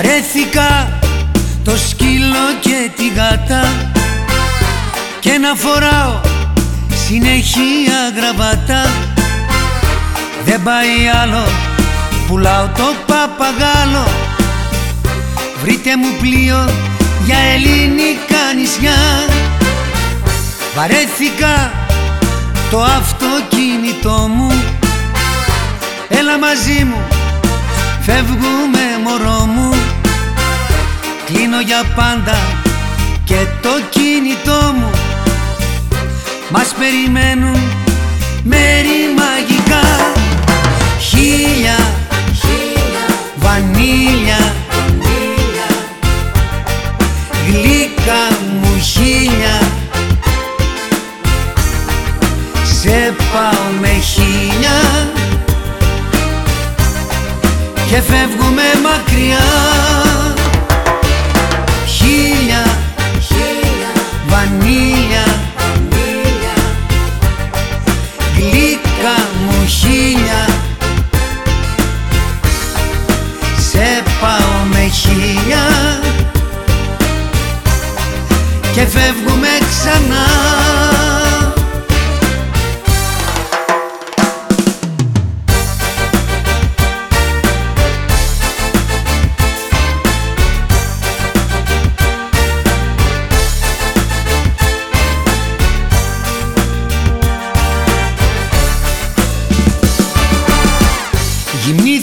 Βαρέθηκα το σκύλο και τη γάτα και να φοράω συνεχεία γραβάτα. Δεν πάει άλλο πουλάω το παπαγάλο. Βρείτε μου πλοίο για ελληνικά νησιά. Βαρέθηκα το αυτοκίνητό μου. Έλα μαζί μου, φεύγουμε μωρό μου Κλείνω για πάντα και το κινητό μου Μας περιμένουν μέρη μαγικά. Χίλια, βανίλια, γλυκά μου χίλια. Σε πάω με χίλια. Και φεύγουμε μακριά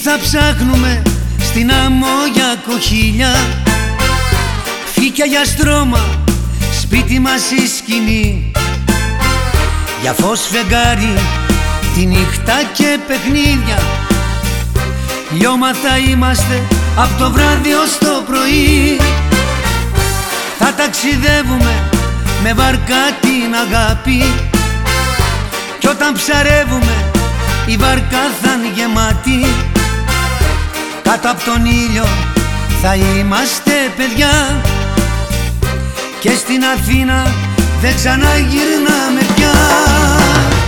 θα ψάχνουμε στην άμμο για κοχύλια. Φύκια για στρώμα, σπίτι μας η σκηνή. Για φως φεγγάρι, τη νύχτα και παιχνίδια. Λιώμα θα είμαστε από το βράδυ ως το πρωί. Θα ταξιδεύουμε με βαρκά την αγάπη. Κι όταν ψαρεύουμε Κάτω από τον ήλιο θα είμαστε παιδιά. Και στην Αθήνα δεν ξαναγυρνάμε πια.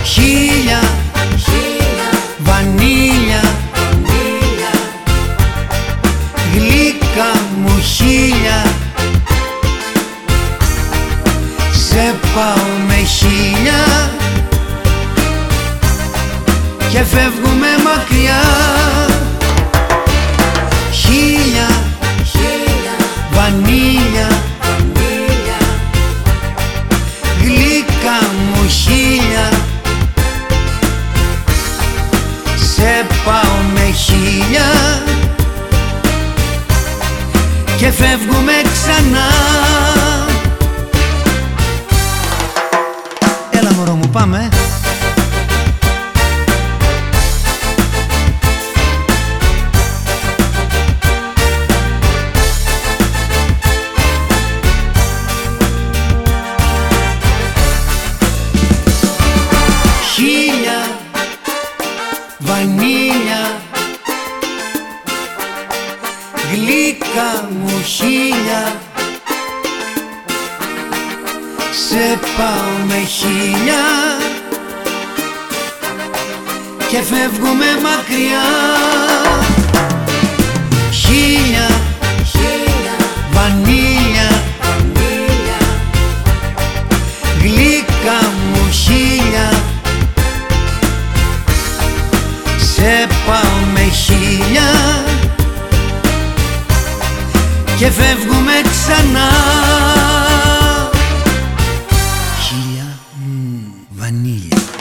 Χίλια, βανίλια, γλυκά μου χίλια. Σε πάω με χίλια. Και φεύγουμε και γλυκά μου χίλια. Σε πάω με χίλια. Και φεύγουμε μακριά. Χίλια. Βανίλια. Γλυκά μου χίλια. Σε πάω με χίλια και φεύγουμε ξανά. Χίλια mm, βανίλια.